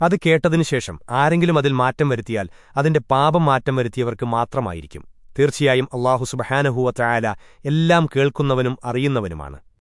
അത് കേട്ടതിനുശേഷം ആരെങ്കിലും അതിൽ മാറ്റം വരുത്തിയാൽ അതിന്റെ പാപം മാറ്റം വരുത്തിയവർക്ക് മാത്രമായിരിക്കും. തീർച്ചയായും അള്ളാഹു സുബഹാനഹുവ ചായാല എല്ലാം കേൾക്കുന്നവനും അറിയുന്നവനുമാണ്.